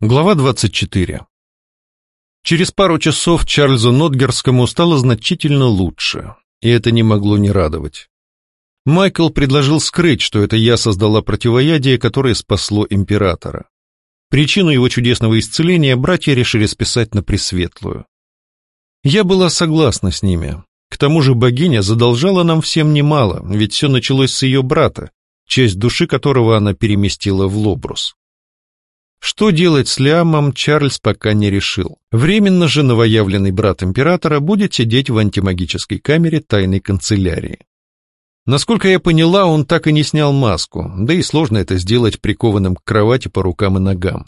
Глава 24. Через пару часов Чарльзу Нотгерскому стало значительно лучше, и это не могло не радовать. Майкл предложил скрыть, что это я создала противоядие, которое спасло императора. Причину его чудесного исцеления братья решили списать на Пресветлую. Я была согласна с ними. К тому же богиня задолжала нам всем немало, ведь все началось с ее брата, часть души которого она переместила в Лобрус. Что делать с Лиамом, Чарльз пока не решил. Временно же новоявленный брат императора будет сидеть в антимагической камере тайной канцелярии. Насколько я поняла, он так и не снял маску, да и сложно это сделать прикованным к кровати по рукам и ногам.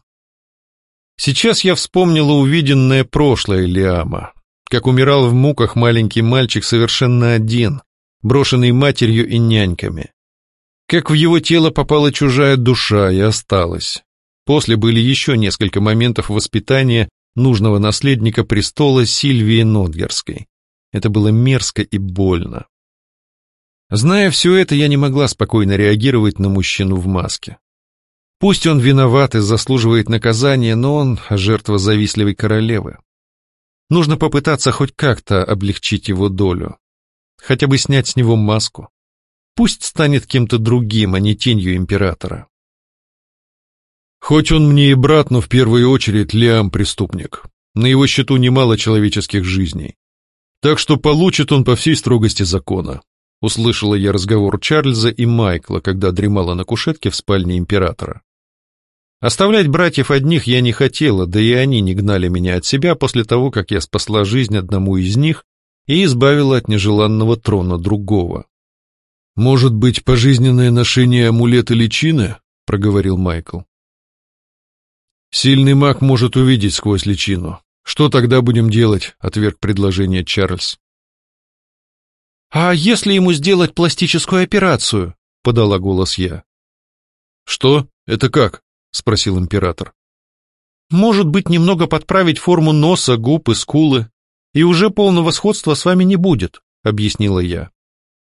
Сейчас я вспомнила увиденное прошлое Лиама, как умирал в муках маленький мальчик совершенно один, брошенный матерью и няньками. Как в его тело попала чужая душа и осталась. После были еще несколько моментов воспитания нужного наследника престола Сильвии Нотгерской. Это было мерзко и больно. Зная все это, я не могла спокойно реагировать на мужчину в маске. Пусть он виноват и заслуживает наказания, но он жертва завистливой королевы. Нужно попытаться хоть как-то облегчить его долю. Хотя бы снять с него маску. Пусть станет кем-то другим, а не тенью императора. Хоть он мне и брат, но в первую очередь Лиам преступник. На его счету немало человеческих жизней. Так что получит он по всей строгости закона. Услышала я разговор Чарльза и Майкла, когда дремала на кушетке в спальне императора. Оставлять братьев одних я не хотела, да и они не гнали меня от себя после того, как я спасла жизнь одному из них и избавила от нежеланного трона другого. «Может быть, пожизненное ношение амулета личины?» — проговорил Майкл. Сильный маг может увидеть сквозь личину. Что тогда будем делать? Отверг предложение Чарльз. А если ему сделать пластическую операцию? Подала голос я. Что? Это как? Спросил император. Может быть, немного подправить форму носа, губ и скулы, и уже полного сходства с вами не будет, объяснила я.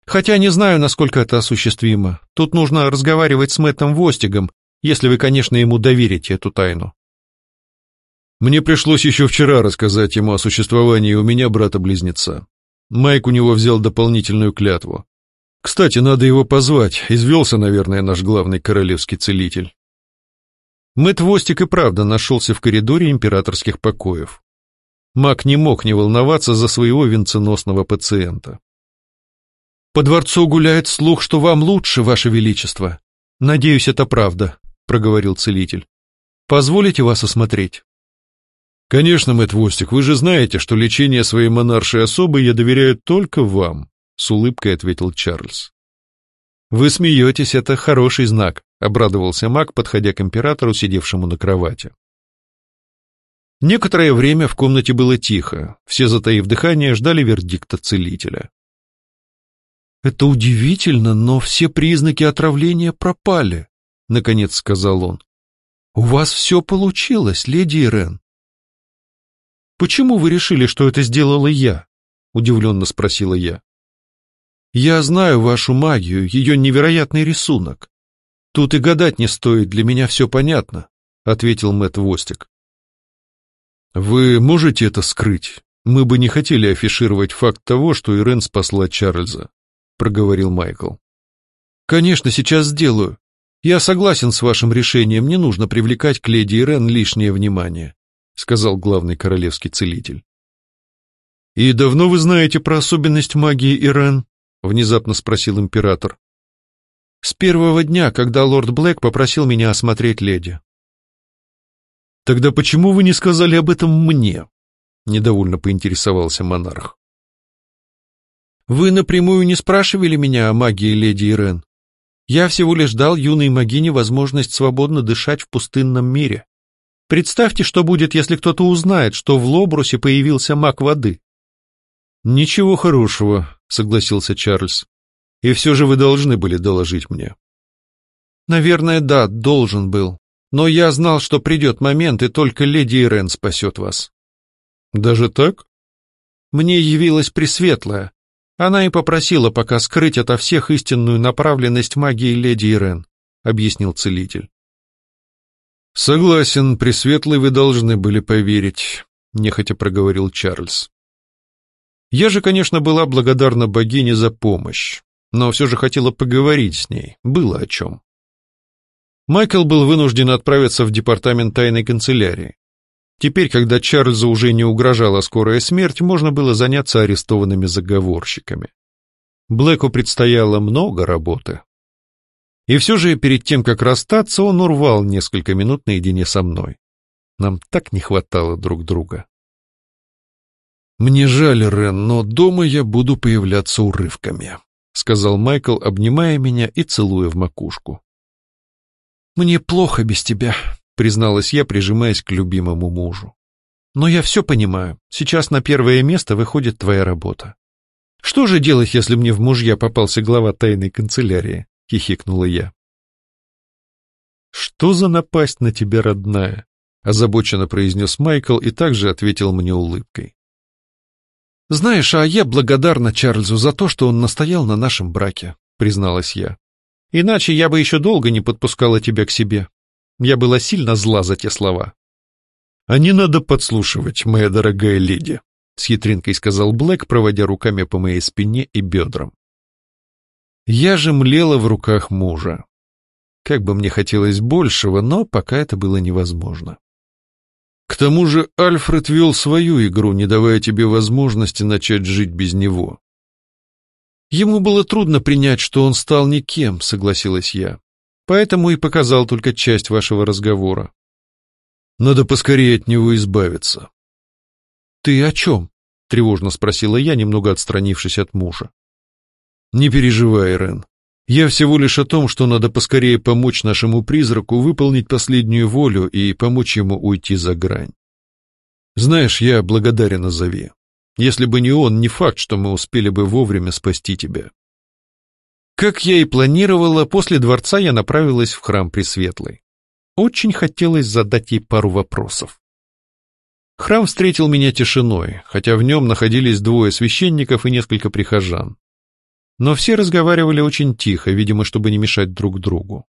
Хотя не знаю, насколько это осуществимо. Тут нужно разговаривать с Мэттом Востигом, если вы, конечно, ему доверите эту тайну. Мне пришлось еще вчера рассказать ему о существовании у меня брата-близнеца. Майк у него взял дополнительную клятву. Кстати, надо его позвать, извелся, наверное, наш главный королевский целитель. Мэтт Востик и правда нашелся в коридоре императорских покоев. Маг не мог не волноваться за своего венценосного пациента. «По дворцу гуляет слух, что вам лучше, ваше величество. Надеюсь, это правда», — проговорил целитель. «Позволите вас осмотреть?» «Конечно, Мэтт Востик, вы же знаете, что лечение своей монаршей особы я доверяю только вам», — с улыбкой ответил Чарльз. «Вы смеетесь, это хороший знак», — обрадовался маг, подходя к императору, сидевшему на кровати. Некоторое время в комнате было тихо, все, затаив дыхание, ждали вердикта целителя. «Это удивительно, но все признаки отравления пропали», — наконец сказал он. «У вас все получилось, леди Ирен». «Почему вы решили, что это сделала я?» — удивленно спросила я. «Я знаю вашу магию, ее невероятный рисунок. Тут и гадать не стоит, для меня все понятно», — ответил Мэтт Востик. «Вы можете это скрыть? Мы бы не хотели афишировать факт того, что Ирен спасла Чарльза», — проговорил Майкл. «Конечно, сейчас сделаю. «Я согласен с вашим решением, не нужно привлекать к леди Ирен лишнее внимание», сказал главный королевский целитель. «И давно вы знаете про особенность магии Ирен?» внезапно спросил император. «С первого дня, когда лорд Блэк попросил меня осмотреть леди». «Тогда почему вы не сказали об этом мне?» недовольно поинтересовался монарх. «Вы напрямую не спрашивали меня о магии леди Ирен?» Я всего лишь дал юной магине возможность свободно дышать в пустынном мире. Представьте, что будет, если кто-то узнает, что в Лобрусе появился маг воды. Ничего хорошего, согласился Чарльз. И все же вы должны были доложить мне. Наверное, да, должен был. Но я знал, что придет момент, и только леди Ирен спасет вас. Даже так? Мне явилась Пресветлая, она и попросила пока скрыть ото всех истинную направленность магии леди Ирен, объяснил целитель. Согласен, Пресветлый вы должны были поверить, нехотя проговорил Чарльз. Я же, конечно, была благодарна богине за помощь, но все же хотела поговорить с ней, было о чем. Майкл был вынужден отправиться в департамент тайной канцелярии. Теперь, когда Чарльзу уже не угрожала скорая смерть, можно было заняться арестованными заговорщиками. Блэку предстояло много работы. И все же перед тем, как расстаться, он урвал несколько минут наедине со мной. Нам так не хватало друг друга. «Мне жаль, Рен, но дома я буду появляться урывками», — сказал Майкл, обнимая меня и целуя в макушку. «Мне плохо без тебя», — призналась я, прижимаясь к любимому мужу. «Но я все понимаю. Сейчас на первое место выходит твоя работа. Что же делать, если мне в мужья попался глава тайной канцелярии?» — хихикнула я. «Что за напасть на тебя, родная?» — озабоченно произнес Майкл и также ответил мне улыбкой. «Знаешь, а я благодарна Чарльзу за то, что он настоял на нашем браке», — призналась я. «Иначе я бы еще долго не подпускала тебя к себе. Я была сильно зла за те слова». «А не надо подслушивать, моя дорогая леди», — с хитринкой сказал Блэк, проводя руками по моей спине и бедрам. Я же млела в руках мужа. Как бы мне хотелось большего, но пока это было невозможно. К тому же Альфред вел свою игру, не давая тебе возможности начать жить без него. Ему было трудно принять, что он стал никем, согласилась я. Поэтому и показал только часть вашего разговора. Надо поскорее от него избавиться. Ты о чем? Тревожно спросила я, немного отстранившись от мужа. Не переживай, Рен. Я всего лишь о том, что надо поскорее помочь нашему призраку выполнить последнюю волю и помочь ему уйти за грань. Знаешь, я благодарен Азове. Если бы не он, не факт, что мы успели бы вовремя спасти тебя. Как я и планировала, после дворца я направилась в храм Пресветлый. Очень хотелось задать ей пару вопросов. Храм встретил меня тишиной, хотя в нем находились двое священников и несколько прихожан но все разговаривали очень тихо, видимо, чтобы не мешать друг другу.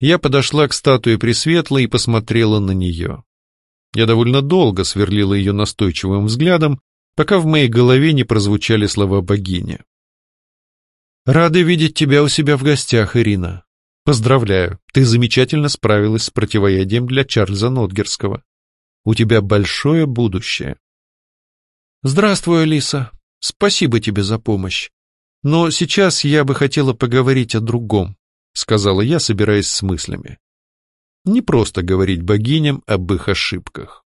Я подошла к статуе Пресветлой и посмотрела на нее. Я довольно долго сверлила ее настойчивым взглядом, пока в моей голове не прозвучали слова богини. «Рады видеть тебя у себя в гостях, Ирина. Поздравляю, ты замечательно справилась с противоядием для Чарльза Нотгерского. У тебя большое будущее». «Здравствуй, Алиса. Спасибо тебе за помощь. Но сейчас я бы хотела поговорить о другом, сказала я, собираясь с мыслями. Не просто говорить богиням об их ошибках.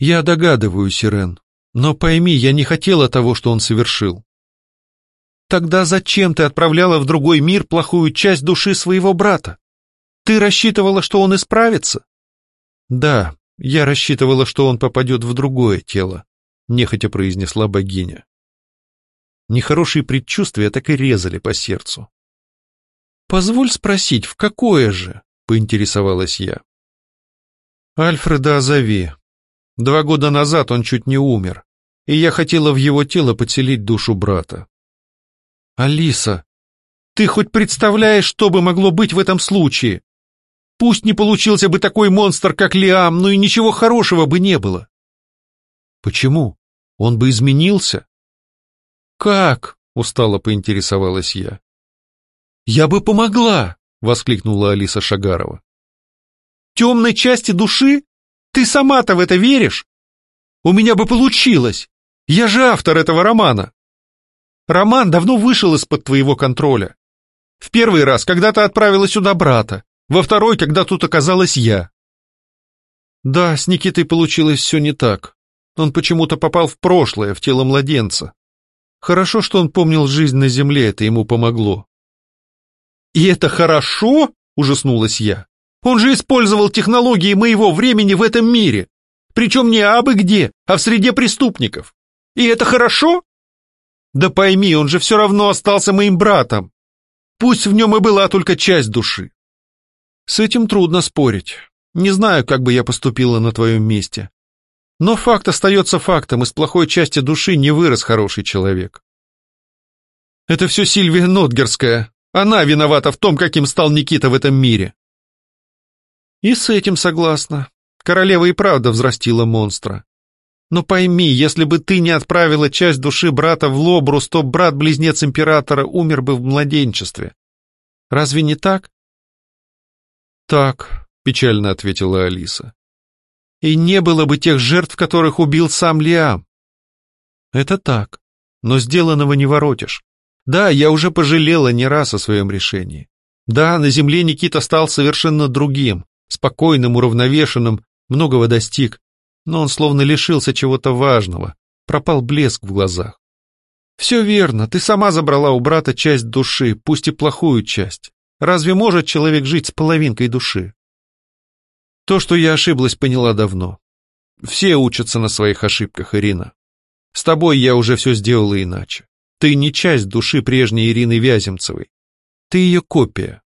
Я догадываюсь, Ирен, но пойми, я не хотела того, что он совершил. Тогда зачем ты отправляла в другой мир плохую часть души своего брата? Ты рассчитывала, что он исправится? Да, я рассчитывала, что он попадет в другое тело, нехотя произнесла богиня. Нехорошие предчувствия так и резали по сердцу. «Позволь спросить, в какое же?» — поинтересовалась я. «Альфреда Азави. Два года назад он чуть не умер, и я хотела в его тело подселить душу брата». «Алиса, ты хоть представляешь, что бы могло быть в этом случае? Пусть не получился бы такой монстр, как Лиам, но и ничего хорошего бы не было». «Почему? Он бы изменился?» «Как?» — устало поинтересовалась я. «Я бы помогла!» — воскликнула Алиса Шагарова. «Темной части души? Ты сама-то в это веришь? У меня бы получилось! Я же автор этого романа!» «Роман давно вышел из-под твоего контроля. В первый раз, когда ты отправила сюда брата, во второй, когда тут оказалась я». «Да, с Никитой получилось все не так. Он почему-то попал в прошлое, в тело младенца. Хорошо, что он помнил жизнь на земле, это ему помогло. «И это хорошо?» — ужаснулась я. «Он же использовал технологии моего времени в этом мире, причем не абы где, а в среде преступников. И это хорошо?» «Да пойми, он же все равно остался моим братом. Пусть в нем и была только часть души». «С этим трудно спорить. Не знаю, как бы я поступила на твоем месте. Но факт остается фактом, из плохой части души не вырос хороший человек. Это все Сильвия Нотгерская. Она виновата в том, каким стал Никита в этом мире. И с этим согласна. Королева и правда взрастила монстра. Но пойми, если бы ты не отправила часть души брата в Лобрус, то брат-близнец императора умер бы в младенчестве. Разве не так? Так, печально ответила Алиса. И не было бы тех жертв, которых убил сам Лиам. Это так, но сделанного не воротишь. Да, я уже пожалела не раз о своем решении. Да, на земле Никита стал совершенно другим, спокойным, уравновешенным, многого достиг, но он словно лишился чего-то важного, пропал блеск в глазах. Все верно, ты сама забрала у брата часть души, пусть и плохую часть. Разве может человек жить с половинкой души? То, что я ошиблась, поняла давно. Все учатся на своих ошибках, Ирина. С тобой я уже все сделала иначе. Ты не часть души прежней Ирины Вяземцевой. Ты ее копия.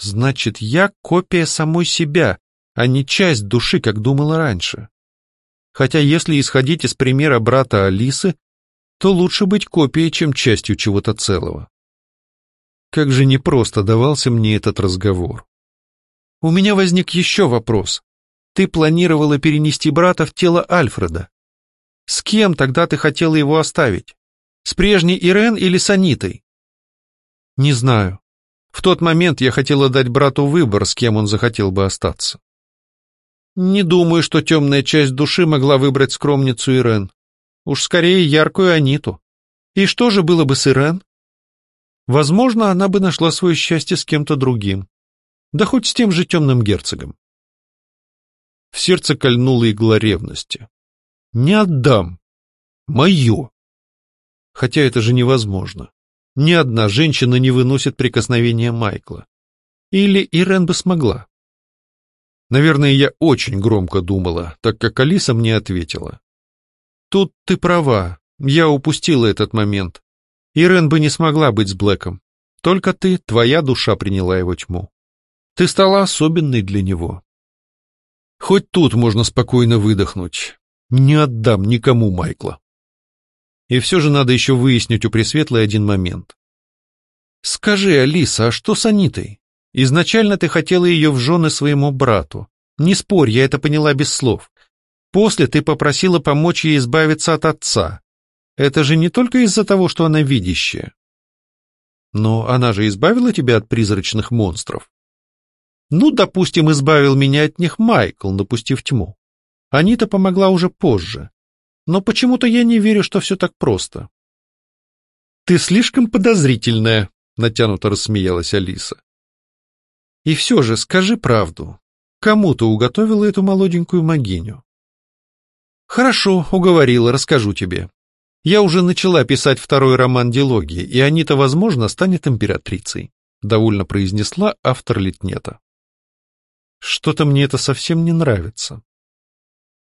Значит, я копия самой себя, а не часть души, как думала раньше. Хотя если исходить из примера брата Алисы, то лучше быть копией, чем частью чего-то целого. Как же непросто давался мне этот разговор. У меня возник еще вопрос. Ты планировала перенести брата в тело Альфреда. С кем тогда ты хотела его оставить? С прежней Ирен или с Анитой? Не знаю. В тот момент я хотела дать брату выбор, с кем он захотел бы остаться. Не думаю, что темная часть души могла выбрать скромницу Ирен. Уж скорее яркую Аниту. И что же было бы с Ирен? Возможно, она бы нашла свое счастье с кем-то другим. Да хоть с тем же темным герцогом. В сердце кольнула игла ревности. Не отдам. Мое. Хотя это же невозможно. Ни одна женщина не выносит прикосновения Майкла. Или Ирен бы смогла. Наверное, я очень громко думала, так как Алиса мне ответила. Тут ты права, я упустила этот момент. Ирен бы не смогла быть с Блэком. Только ты, твоя душа приняла его тьму. Ты стала особенной для него. Хоть тут можно спокойно выдохнуть. Не отдам никому Майкла. И все же надо еще выяснить у Пресветлой один момент. Скажи, Алиса, а что с Анитой? Изначально ты хотела ее в жены своему брату. Не спорь, я это поняла без слов. После ты попросила помочь ей избавиться от отца. Это же не только из-за того, что она видящая. Но она же избавила тебя от призрачных монстров. Ну, допустим, избавил меня от них Майкл, напустив тьму. Анита помогла уже позже. Но почему-то я не верю, что все так просто. Ты слишком подозрительная, натянуто рассмеялась Алиса. И все же скажи правду. Кому ты уготовила эту молоденькую могиню? Хорошо, уговорила, расскажу тебе. Я уже начала писать второй роман дилогии, и Анита, возможно, станет императрицей, довольно произнесла автор Литнета. Что-то мне это совсем не нравится.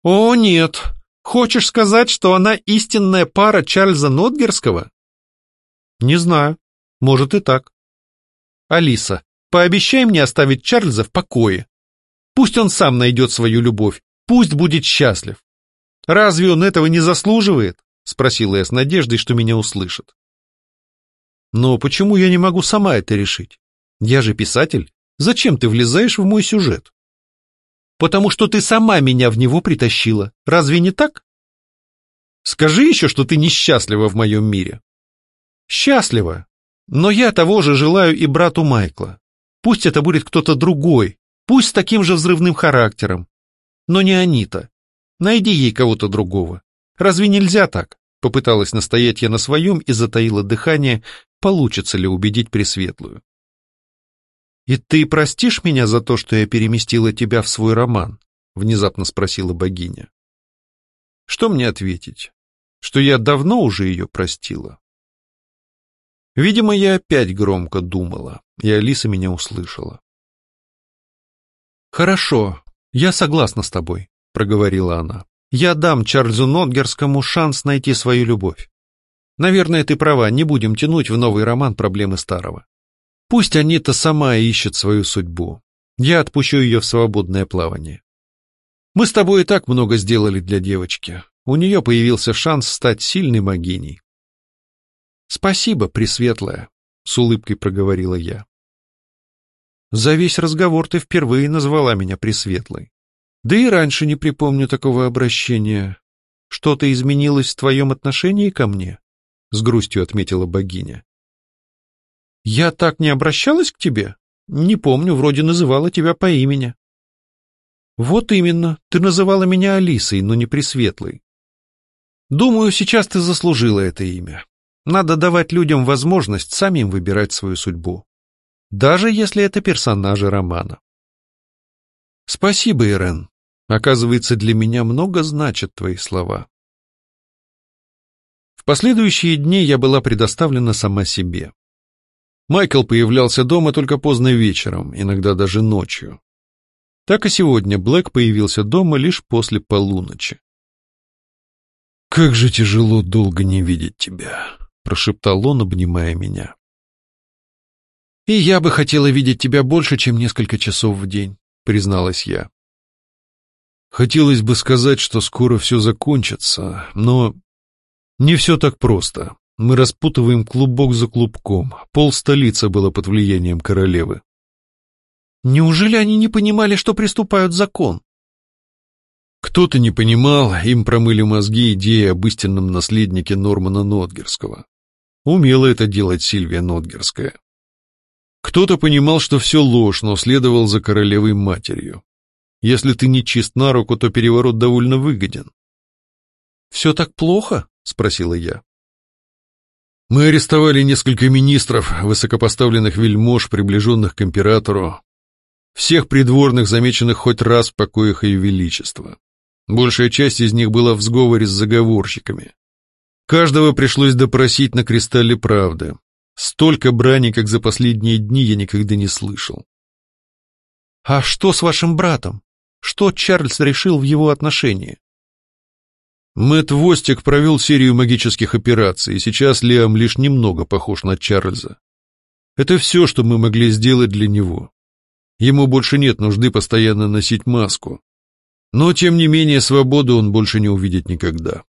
О, нет. Хочешь сказать, что она истинная пара Чарльза Нотгерского? Не знаю. Может и так. Алиса, Пообещай мне оставить Чарльза в покое. Пусть он сам найдет свою любовь, пусть будет счастлив. Разве он этого не заслуживает? Спросила я с надеждой, что меня услышат. Но почему я не могу сама это решить? Я же писатель. Зачем ты влезаешь в мой сюжет? Потому что ты сама меня в него притащила. Разве не так? Скажи еще, что ты несчастлива в моем мире. Счастлива. Но я того же желаю и брату Майкла. Пусть это будет кто-то другой, пусть с таким же взрывным характером. Но не Анита. Найди ей кого-то другого. Разве нельзя так? Попыталась настоять я на своем и затаила дыхание, получится ли убедить Пресветлую. «И ты простишь меня за то, что я переместила тебя в свой роман?» — внезапно спросила богиня. «Что мне ответить? Что я давно уже ее простила?» Видимо, я опять громко думала, и Алиса меня услышала. «Хорошо, я согласна с тобой», — проговорила она. «Я дам Чарльзу Нотгерскому шанс найти свою любовь. Наверное, ты права, не будем тянуть в новый роман проблемы старого. Пусть Анита сама ищет свою судьбу. Я отпущу ее в свободное плавание. Мы с тобой и так много сделали для девочки. У нее появился шанс стать сильной могиней. «Спасибо, Пресветлая», — с улыбкой проговорила я. За весь разговор ты впервые назвала меня Пресветлой. Да и раньше не припомню такого обращения. Что-то изменилось в твоем отношении ко мне? С грустью отметила богиня. Я так не обращалась к тебе? Не помню, вроде называла тебя по имени. Вот именно, ты называла меня Алисой, но не Пресветлой. Думаю, сейчас ты заслужила это имя. Надо давать людям возможность самим выбирать свою судьбу даже если это персонажи романа. Спасибо, Ирен. Оказывается, для меня много значат твои слова. В последующие дни я была предоставлена сама себе. Майкл появлялся дома только поздно вечером, иногда даже ночью. Так и сегодня Блэк появился дома лишь после полуночи. «Как же тяжело долго не видеть тебя», — прошептал он, обнимая меня. «И я бы хотела видеть тебя больше, чем несколько часов в день», — призналась я. Хотелось бы сказать, что скоро все закончится, но не все так просто. Мы распутываем клубок за клубком. Пол столицы было под влиянием королевы. Неужели они не понимали, что приступают закон? Кто-то не понимал, им промыли мозги идеи об истинном наследнике Нормана Нотгерского. Умела это делать Сильвия Нотгерская. Кто-то понимал, что все ложь, но следовал за королевой матерью. Если ты не чист на руку, то переворот довольно выгоден. «Все так плохо?» — спросила я. Мы арестовали несколько министров, высокопоставленных вельмож, приближенных к императору, всех придворных, замеченных хоть раз в покоях ее величества. Большая часть из них была в сговоре с заговорщиками. Каждого пришлось допросить на кристалле правды, Столько брани, как за последние дни, я никогда не слышал. «А что с вашим братом? Что Чарльз решил в его отношении?» Мэтт Востик провел серию магических операций, и сейчас Лиам лишь немного похож на Чарльза. Это все, что мы могли сделать для него. Ему больше нет нужды постоянно носить маску. Но, тем не менее, свободу он больше не увидит никогда.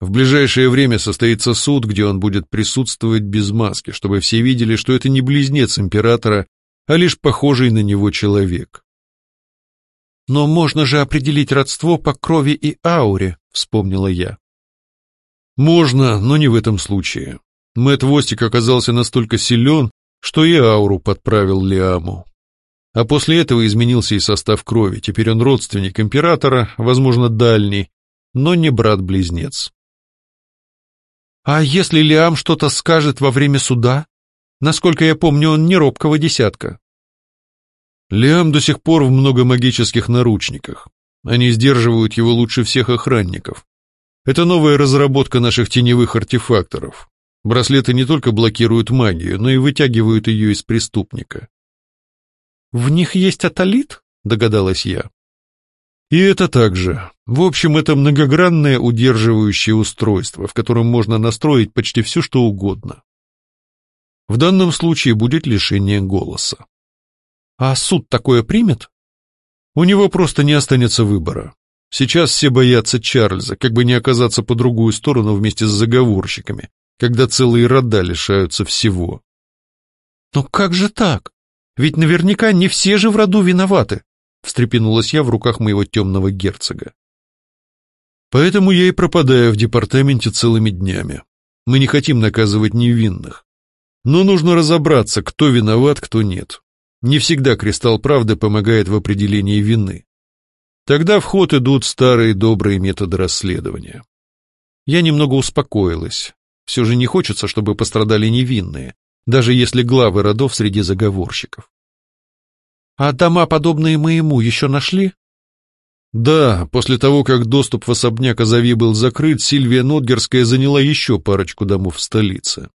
В ближайшее время состоится суд, где он будет присутствовать без маски, чтобы все видели, что это не близнец императора, а лишь похожий на него человек. «Но можно же определить родство по крови и ауре», — вспомнила я. «Можно, но не в этом случае. Мэтт Востик оказался настолько силен, что и ауру подправил Лиаму. А после этого изменился и состав крови. Теперь он родственник императора, возможно, дальний, но не брат-близнец. А если Лиам что-то скажет во время суда? Насколько я помню, он не робкого десятка. Лиам до сих пор в многомагических наручниках. Они сдерживают его лучше всех охранников. Это новая разработка наших теневых артефакторов. Браслеты не только блокируют магию, но и вытягивают ее из преступника. «В них есть атолит?» — догадалась я. И это также. В общем, это многогранное удерживающее устройство, в котором можно настроить почти все, что угодно. В данном случае будет лишение голоса. А суд такое примет? У него просто не останется выбора. Сейчас все боятся Чарльза, как бы не оказаться по другую сторону вместе с заговорщиками, когда целые рода лишаются всего. Но как же так? Ведь наверняка не все же в роду виноваты. — встрепенулась я в руках моего темного герцога. «Поэтому я и пропадаю в департаменте целыми днями. Мы не хотим наказывать невинных. Но нужно разобраться, кто виноват, кто нет. Не всегда кристалл правды помогает в определении вины. Тогда в ход идут старые добрые методы расследования. Я немного успокоилась. Все же не хочется, чтобы пострадали невинные, даже если главы родов среди заговорщиков. А дома, подобные моему, еще нашли? Да, после того, как доступ в особняк Азави был закрыт, Сильвия Нотгерская заняла еще парочку домов в столице.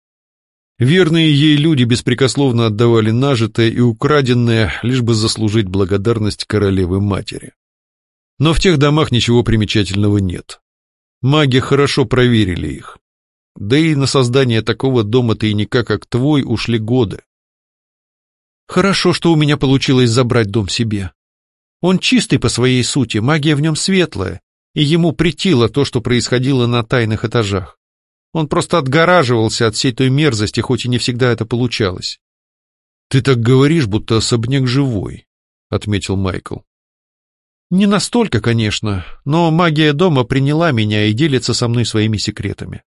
Верные ей люди беспрекословно отдавали нажитое и украденное, лишь бы заслужить благодарность королевы-матери. Но в тех домах ничего примечательного нет. Маги хорошо проверили их. Да и на создание такого дома тайника, как твой, ушли годы. Хорошо, что у меня получилось забрать дом себе. Он чистый по своей сути, магия в нем светлая, и ему притило то, что происходило на тайных этажах. Он просто отгораживался от всей той мерзости, хоть и не всегда это получалось. «Ты так говоришь, будто особняк живой», — отметил Майкл. «Не настолько, конечно, но магия дома приняла меня и делится со мной своими секретами».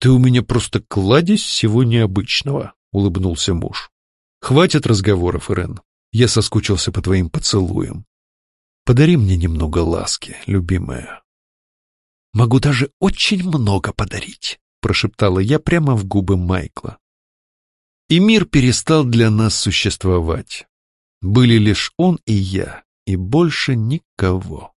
«Ты у меня просто кладезь всего необычного», — улыбнулся муж. «Хватит разговоров, Ирен. Я соскучился по твоим поцелуям. Подари мне немного ласки, любимая». «Могу даже очень много подарить», — прошептала я прямо в губы Майкла и мир перестал для нас существовать. Были лишь он и я, и больше никого.